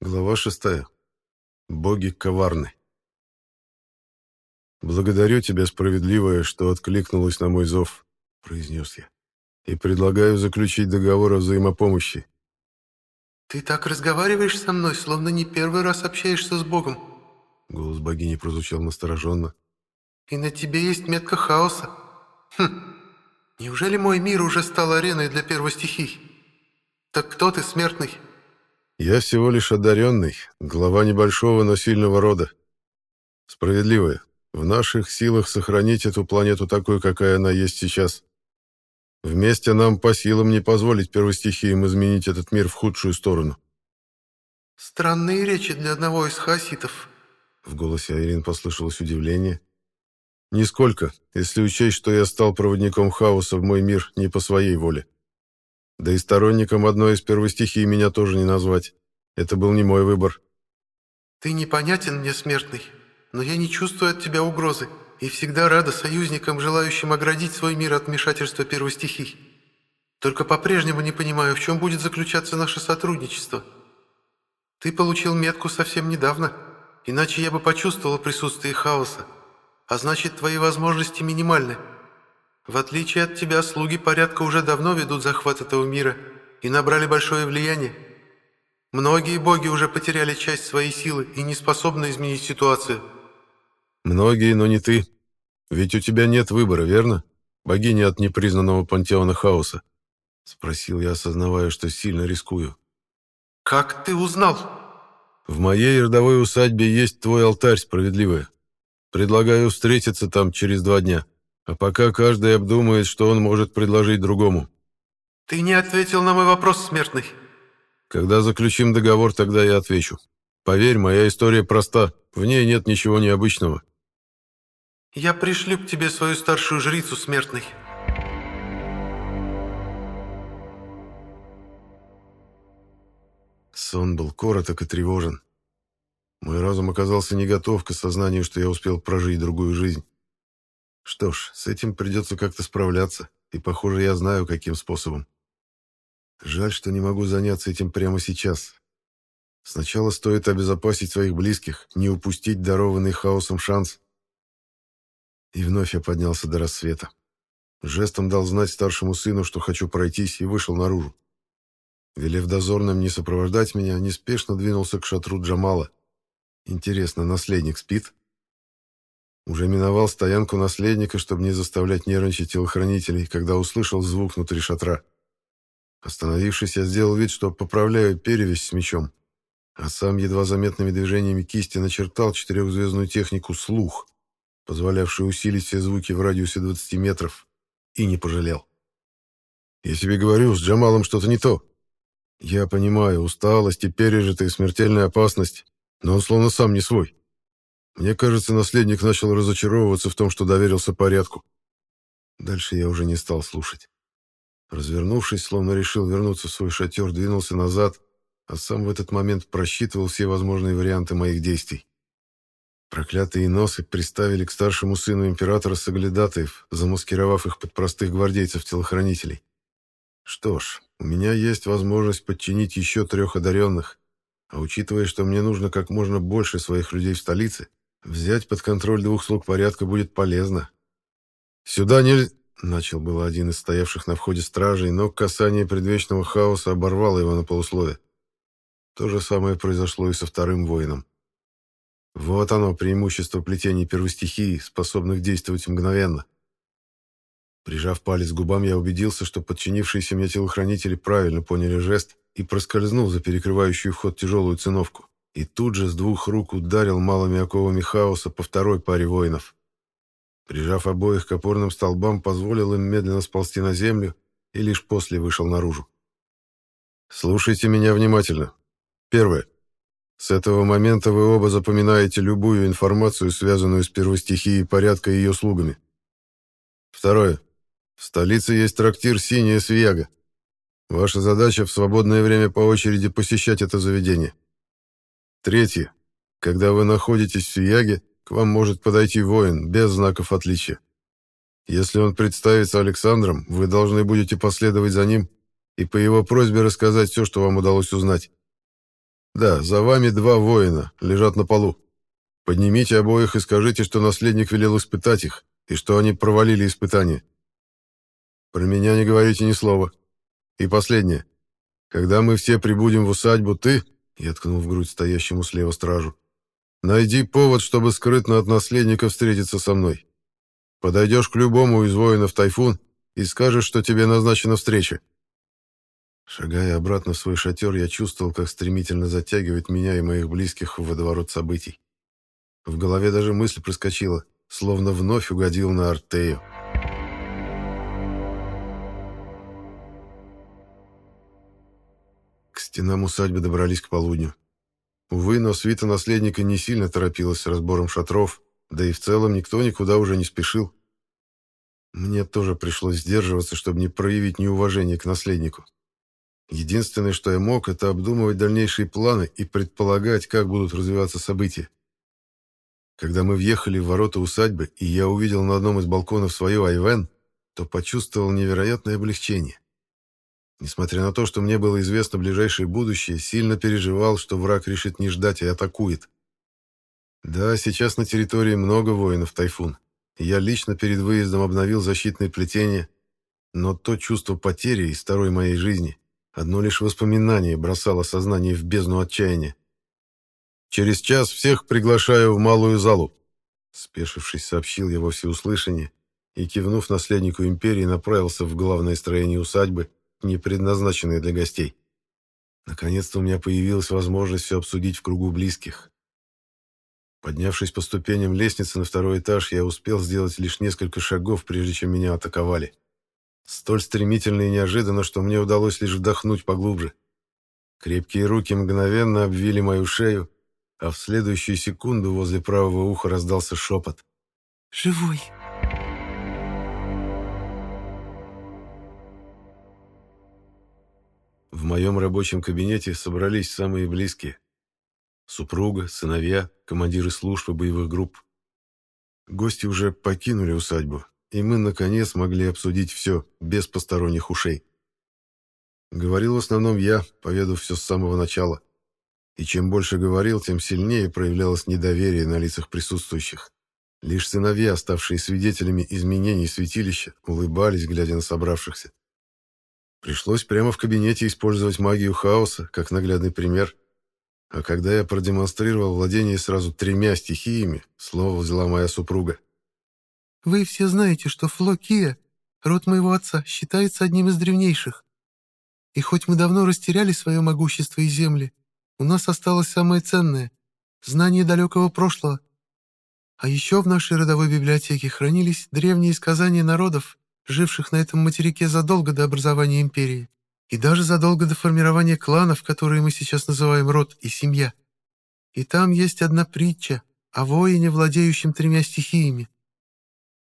Глава шестая. Боги коварны. «Благодарю тебя, справедливое, что откликнулась на мой зов», — произнес я, «и предлагаю заключить договор о взаимопомощи». «Ты так разговариваешь со мной, словно не первый раз общаешься с Богом», — голос богини прозвучал настороженно. «И на тебе есть метка хаоса. Хм, неужели мой мир уже стал ареной для первой стихий? Так кто ты, смертный?» Я всего лишь одаренный, глава небольшого, но сильного рода. Справедливое. В наших силах сохранить эту планету такой, какая она есть сейчас. Вместе нам по силам не позволить первостихиям изменить этот мир в худшую сторону. «Странные речи для одного из хаоситов», — в голосе Айрин послышалось удивление. «Нисколько, если учесть, что я стал проводником хаоса в мой мир не по своей воле. Да и сторонником одной из первостихий меня тоже не назвать. Это был не мой выбор. «Ты непонятен мне, смертный, но я не чувствую от тебя угрозы и всегда рада союзникам, желающим оградить свой мир от вмешательства первостихий. Только по-прежнему не понимаю, в чем будет заключаться наше сотрудничество. Ты получил метку совсем недавно, иначе я бы почувствовал присутствие хаоса, а значит, твои возможности минимальны». В отличие от тебя, слуги порядка уже давно ведут захват этого мира и набрали большое влияние. Многие боги уже потеряли часть своей силы и не способны изменить ситуацию. Многие, но не ты. Ведь у тебя нет выбора, верно? Богиня от непризнанного пантеона хаоса. Спросил я, осознавая, что сильно рискую. Как ты узнал? В моей родовой усадьбе есть твой алтарь, справедливая. Предлагаю встретиться там через два дня. А пока каждый обдумает, что он может предложить другому. Ты не ответил на мой вопрос, смертный. Когда заключим договор, тогда я отвечу. Поверь, моя история проста, в ней нет ничего необычного. Я пришлю к тебе свою старшую жрицу, смертный. Сон был короток и тревожен. Мой разум оказался не готов к осознанию, что я успел прожить другую жизнь. Что ж, с этим придется как-то справляться, и, похоже, я знаю, каким способом. Жаль, что не могу заняться этим прямо сейчас. Сначала стоит обезопасить своих близких, не упустить дарованный хаосом шанс. И вновь я поднялся до рассвета. Жестом дал знать старшему сыну, что хочу пройтись, и вышел наружу. Велев дозорным не сопровождать меня, неспешно двинулся к шатру Джамала. Интересно, наследник спит? Уже миновал стоянку наследника, чтобы не заставлять нервничать телохранителей, когда услышал звук внутри шатра. Остановившись, я сделал вид, что поправляю перевязь с мечом, а сам едва заметными движениями кисти начертал четырехзвездную технику «Слух», позволявшую усилить все звуки в радиусе 20 метров, и не пожалел. «Я тебе говорю, с Джамалом что-то не то. Я понимаю, усталость и пережитая смертельная опасность, но он словно сам не свой. Мне кажется, наследник начал разочаровываться в том, что доверился порядку. Дальше я уже не стал слушать. Развернувшись, словно решил вернуться в свой шатер, двинулся назад, а сам в этот момент просчитывал все возможные варианты моих действий. Проклятые носы приставили к старшему сыну императора Саглядатаев, замаскировав их под простых гвардейцев-телохранителей. Что ж, у меня есть возможность подчинить еще трех одаренных, а учитывая, что мне нужно как можно больше своих людей в столице, Взять под контроль двух слуг порядка будет полезно. «Сюда не...» — начал было один из стоявших на входе стражей, но касание предвечного хаоса оборвало его на полуслове. То же самое произошло и со вторым воином. Вот оно, преимущество плетений первостихии, способных действовать мгновенно. Прижав палец к губам, я убедился, что подчинившиеся мне телохранители правильно поняли жест и проскользнул за перекрывающую вход тяжелую циновку и тут же с двух рук ударил малыми оковами хаоса по второй паре воинов. Прижав обоих к опорным столбам, позволил им медленно сползти на землю и лишь после вышел наружу. «Слушайте меня внимательно. Первое. С этого момента вы оба запоминаете любую информацию, связанную с первостихией порядка и ее слугами. Второе. В столице есть трактир «Синяя Свияга». Ваша задача в свободное время по очереди посещать это заведение. Третье. Когда вы находитесь в Сияге, к вам может подойти воин без знаков отличия. Если он представится Александром, вы должны будете последовать за ним и по его просьбе рассказать все, что вам удалось узнать. Да, за вами два воина, лежат на полу. Поднимите обоих и скажите, что наследник велел испытать их, и что они провалили испытание. Про меня не говорите ни слова. И последнее. Когда мы все прибудем в усадьбу, ты, я ткнул в грудь стоящему слева стражу, найди повод, чтобы скрытно от наследника встретиться со мной. Подойдешь к любому из воинов Тайфун и скажешь, что тебе назначена встреча. Шагая обратно в свой шатер, я чувствовал, как стремительно затягивает меня и моих близких в водоворот событий. В голове даже мысль проскочила, словно вновь угодил на Артею. Стенам усадьбы добрались к полудню. Увы, но свита наследника не сильно торопилась с разбором шатров, да и в целом никто никуда уже не спешил. Мне тоже пришлось сдерживаться, чтобы не проявить неуважение к наследнику. Единственное, что я мог, это обдумывать дальнейшие планы и предполагать, как будут развиваться события. Когда мы въехали в ворота усадьбы, и я увидел на одном из балконов свою Айвен, то почувствовал невероятное облегчение. Несмотря на то, что мне было известно ближайшее будущее, сильно переживал, что враг решит не ждать и атакует. Да, сейчас на территории много воинов Тайфун. Я лично перед выездом обновил защитные плетения, но то чувство потери из второй моей жизни, одно лишь воспоминание бросало сознание в бездну отчаяния. Через час всех приглашаю в малую залу. Спешившись, сообщил я во всеуслышание и, кивнув наследнику империи, направился в главное строение усадьбы, не предназначенное для гостей. Наконец-то у меня появилась возможность все обсудить в кругу близких. Поднявшись по ступеням лестницы на второй этаж, я успел сделать лишь несколько шагов, прежде чем меня атаковали. Столь стремительно и неожиданно, что мне удалось лишь вдохнуть поглубже. Крепкие руки мгновенно обвили мою шею, а в следующую секунду возле правого уха раздался шепот. «Живой!» В моем рабочем кабинете собрались самые близкие. Супруга, сыновья, командиры служб и боевых групп. Гости уже покинули усадьбу, и мы, наконец, могли обсудить все, без посторонних ушей. Говорил в основном я, поведав все с самого начала. И чем больше говорил, тем сильнее проявлялось недоверие на лицах присутствующих. Лишь сыновья, ставшие свидетелями изменений святилища, улыбались, глядя на собравшихся. Пришлось прямо в кабинете использовать магию хаоса, как наглядный пример. А когда я продемонстрировал владение сразу тремя стихиями, слово взяла моя супруга. «Вы все знаете, что Флокия, род моего отца, считается одним из древнейших. И хоть мы давно растеряли свое могущество и земли, у нас осталось самое ценное — знание далекого прошлого. А еще в нашей родовой библиотеке хранились древние сказания народов, живших на этом материке задолго до образования империи, и даже задолго до формирования кланов, которые мы сейчас называем род и семья. И там есть одна притча о воине, владеющем тремя стихиями.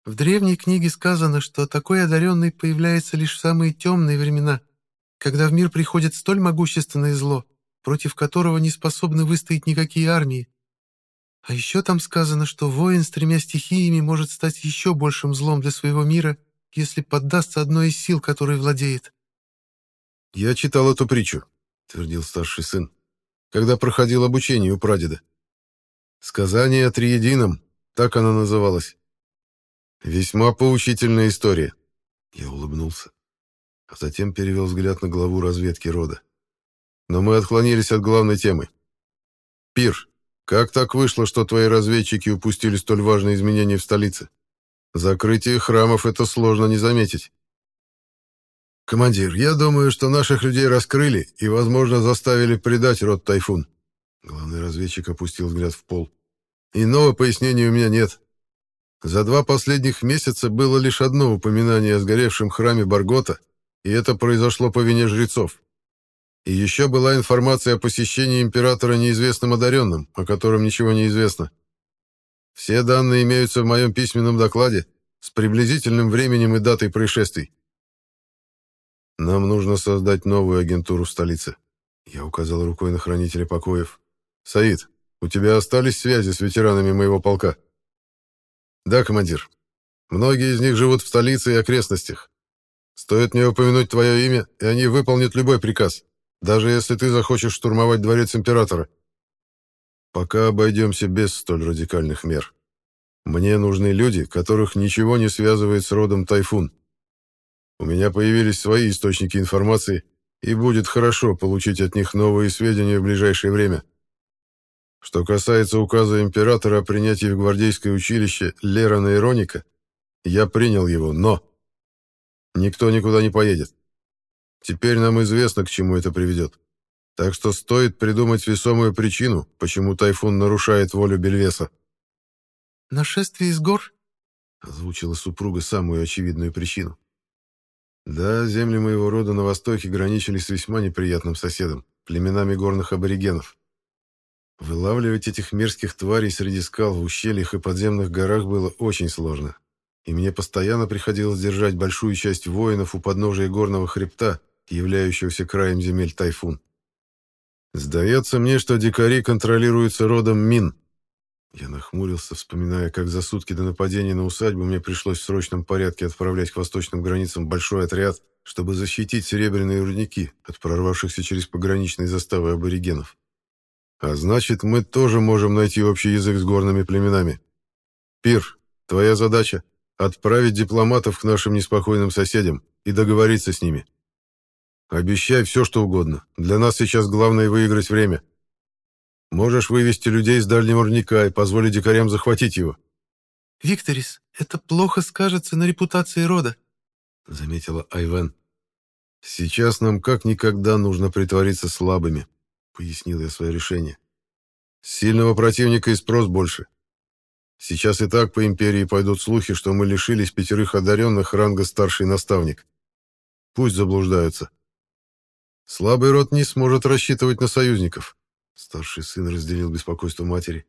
В древней книге сказано, что такой одаренный появляется лишь в самые темные времена, когда в мир приходит столь могущественное зло, против которого не способны выстоять никакие армии. А еще там сказано, что воин с тремя стихиями может стать еще большим злом для своего мира, если поддастся одной из сил, которой владеет. «Я читал эту притчу», — твердил старший сын, когда проходил обучение у прадеда. «Сказание о Триедином», так она называлась. «Весьма поучительная история». Я улыбнулся, а затем перевел взгляд на главу разведки рода. Но мы отклонились от главной темы. Пир, как так вышло, что твои разведчики упустили столь важные изменения в столице? Закрытие храмов — это сложно не заметить. «Командир, я думаю, что наших людей раскрыли и, возможно, заставили предать род Тайфун». Главный разведчик опустил взгляд в пол. «Иного пояснения у меня нет. За два последних месяца было лишь одно упоминание о сгоревшем храме Баргота, и это произошло по вине жрецов. И еще была информация о посещении императора неизвестным одаренным, о котором ничего не известно. Все данные имеются в моем письменном докладе с приблизительным временем и датой происшествий. Нам нужно создать новую агентуру в столице. Я указал рукой на хранителя покоев. Саид, у тебя остались связи с ветеранами моего полка? Да, командир. Многие из них живут в столице и окрестностях. Стоит мне упомянуть твое имя, и они выполнят любой приказ. даже если ты захочешь штурмовать дворец императора. Пока обойдемся без столь радикальных мер. Мне нужны люди, которых ничего не связывает с родом Тайфун. У меня появились свои источники информации, и будет хорошо получить от них новые сведения в ближайшее время. Что касается указа императора о принятии в гвардейское училище Лерона Ироника, я принял его, но... Никто никуда не поедет. Теперь нам известно, к чему это приведет. Так что стоит придумать весомую причину, почему Тайфун нарушает волю Бельвеса. «Нашествие из гор?» — озвучила супруга самую очевидную причину. Да, земли моего рода на востоке граничили с весьма неприятным соседом, племенами горных аборигенов. Вылавливать этих мерзких тварей среди скал в ущельях и подземных горах было очень сложно, и мне постоянно приходилось держать большую часть воинов у подножия горного хребта, являющегося краем земель Тайфун. Сдается мне, что дикари контролируются родом Мин. Я нахмурился, вспоминая, как за сутки до нападения на усадьбу мне пришлось в срочном порядке отправлять к восточным границам большой отряд, чтобы защитить серебряные рудники от прорвавшихся через пограничные заставы аборигенов. А значит, мы тоже можем найти общий язык с горными племенами. Пир, твоя задача — отправить дипломатов к нашим неспокойным соседям и договориться с ними. Обещай все, что угодно. Для нас сейчас главное выиграть время. Можешь вывести людей из дальнего рудника и позволить дикарям захватить его. «Викторис, это плохо скажется на репутации рода», — заметила Айвен. «Сейчас нам как никогда нужно притвориться слабыми», — пояснил я свое решение. «Сильного противника и спрос больше. Сейчас и так по империи пойдут слухи, что мы лишились пятерых одаренных ранга старший наставник. Пусть заблуждаются. Слабый род не сможет рассчитывать на союзников. Старший сын разделил беспокойство матери.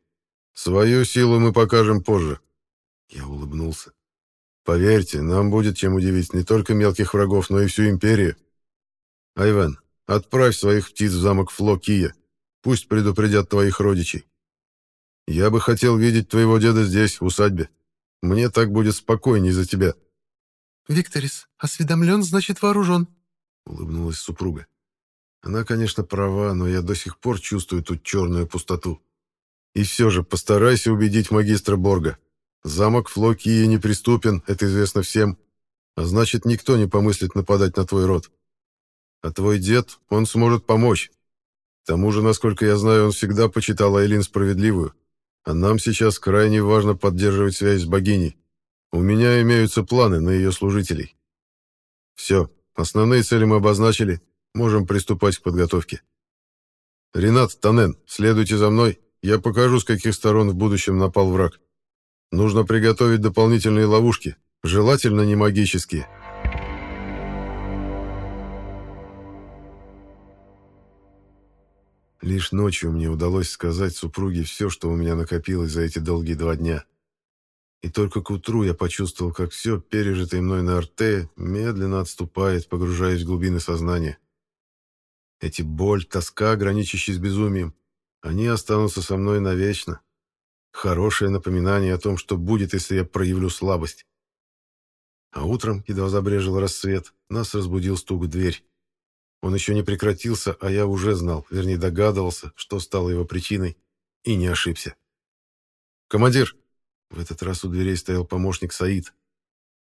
Свою силу мы покажем позже. Я улыбнулся. Поверьте, нам будет чем удивить не только мелких врагов, но и всю империю. Айвен, отправь своих птиц в замок Фло-Кия. Пусть предупредят твоих родичей. Я бы хотел видеть твоего деда здесь, в усадьбе. Мне так будет спокойней за тебя. Викторис, осведомлен, значит вооружен, — улыбнулась супруга. Она, конечно, права, но я до сих пор чувствую тут черную пустоту. И все же постарайся убедить магистра Борга. Замок Флокии неприступен, это известно всем. А значит, никто не помыслит нападать на твой род. А твой дед, он сможет помочь. К тому же, насколько я знаю, он всегда почитал Айлин справедливую. А нам сейчас крайне важно поддерживать связь с богиней. У меня имеются планы на ее служителей. Все, основные цели мы обозначили, Можем приступать к подготовке. Ренат, Танен, следуйте за мной. Я покажу, с каких сторон в будущем напал враг. Нужно приготовить дополнительные ловушки, желательно не магические. Лишь ночью мне удалось сказать супруге все, что у меня накопилось за эти долгие два дня. И только к утру я почувствовал, как все, пережитое мной на арте, медленно отступает, погружаясь в глубины сознания. Эти боль, тоска, граничащие с безумием, они останутся со мной навечно. Хорошее напоминание о том, что будет, если я проявлю слабость. А утром, едва забрежил рассвет, нас разбудил стук в дверь. Он еще не прекратился, а я уже знал, вернее догадывался, что стало его причиной, и не ошибся. «Командир!» В этот раз у дверей стоял помощник Саид.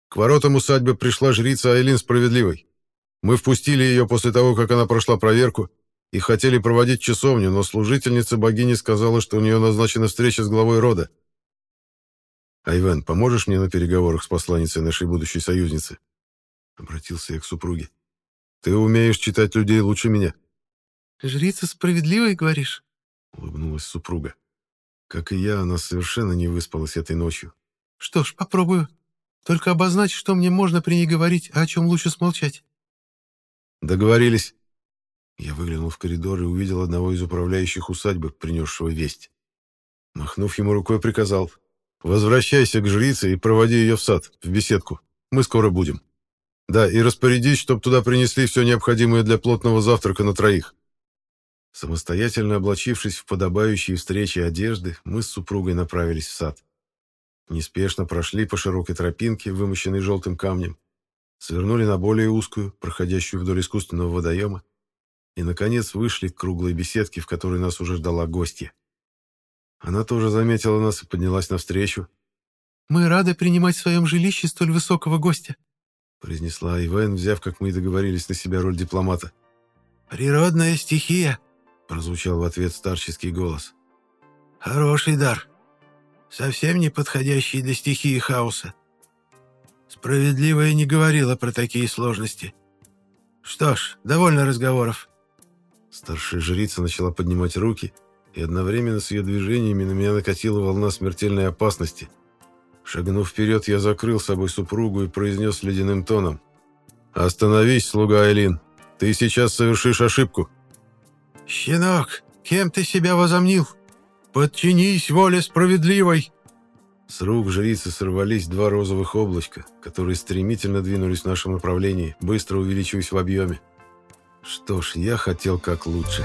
«К воротам усадьбы пришла жрица Айлин Справедливой. Мы впустили ее после того, как она прошла проверку, и хотели проводить часовню, но служительница богини сказала, что у нее назначена встреча с главой рода. «Айвен, поможешь мне на переговорах с посланницей нашей будущей союзницы?» Обратился я к супруге. «Ты умеешь читать людей лучше меня». «Жрица справедливой, говоришь?» Улыбнулась супруга. Как и я, она совершенно не выспалась этой ночью. «Что ж, попробую. Только обозначь, что мне можно при ней говорить, а о чем лучше смолчать». Договорились. Я выглянул в коридор и увидел одного из управляющих усадьбы, принесшего весть. Махнув ему рукой, приказал. «Возвращайся к жрице и проводи ее в сад, в беседку. Мы скоро будем. Да, и распорядись, чтобы туда принесли все необходимое для плотного завтрака на троих». Самостоятельно облачившись в подобающие встречи одежды, мы с супругой направились в сад. Неспешно прошли по широкой тропинке, вымощенной желтым камнем, свернули на более узкую, проходящую вдоль искусственного водоема, и, наконец, вышли к круглой беседке, в которой нас уже ждала гостья. Она тоже заметила нас и поднялась навстречу. «Мы рады принимать в своем жилище столь высокого гостя», произнесла Ивен, взяв, как мы и договорились, на себя роль дипломата. «Природная стихия», прозвучал в ответ старческий голос. «Хороший дар. Совсем не подходящий для стихии хаоса. Справедливая не говорила про такие сложности. Что ж, довольно разговоров. Старшая жрица начала поднимать руки, и одновременно с ее движениями на меня накатила волна смертельной опасности. Шагнув вперед, я закрыл собой супругу и произнес ледяным тоном. «Остановись, слуга Айлин. Ты сейчас совершишь ошибку». «Щенок, кем ты себя возомнил? Подчинись воле справедливой!» С рук жрицы сорвались два розовых облачка, которые стремительно двинулись в нашем направлении, быстро увеличиваясь в объеме. Что ж, я хотел как лучше.